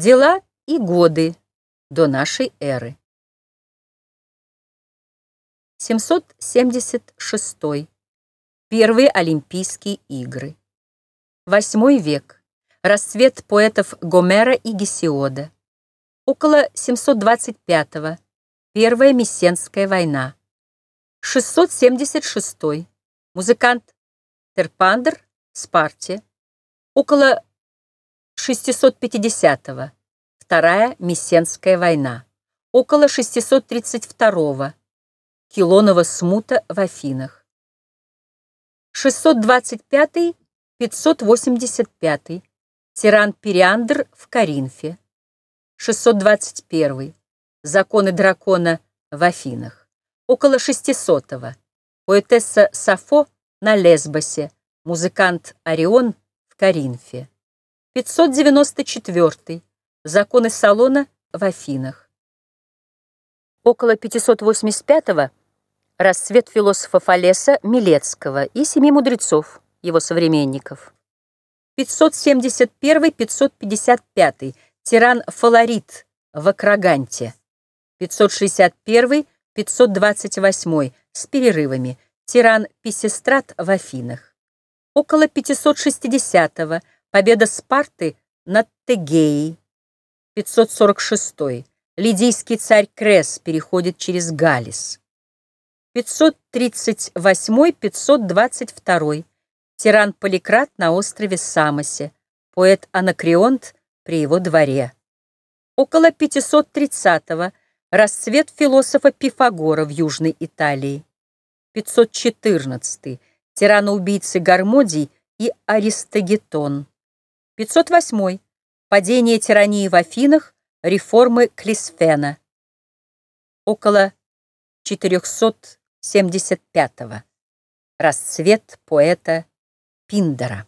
Дела и годы до нашей эры. 776. Первые Олимпийские игры. Восьмой век. Расцвет поэтов Гомера и Гесиода. Около 725 -го. Первая Мессенская война. 676. Музыкант Терпандр, Спарте. Около 650-го. Вторая Мессенская война. Около 632-го. Килонова смута в Афинах. 625-585. Тиран Периандр в Каринфе. 621. Законы дракона в Афинах. Около 600-го. Поэтесса Сафо на Лесбосе. Музыкант Орион в Каринфе. 594. Законы Салона в Афинах. Около 585-го расцвет философа Фалеса Милецкого и семи мудрецов, его современников. 571-555 тиран Фаларит в Акраганте. 561-528 с перерывами тиран Писестрат в Афинах. Около 560-го Победа Спарты над Тегеей. 546. Лидийский царь Крес переходит через Галис. 538-522. Тиран Поликрат на острове Самосе. Поэт Анакреонт при его дворе. Около 530-го. Расцвет философа Пифагора в Южной Италии. 514. Тирана-убийцы Гармодий и Аристагетон. 508. Падение тирании в Афинах, реформы Клисфена. Около 475. -го. Расцвет поэта Пиндера.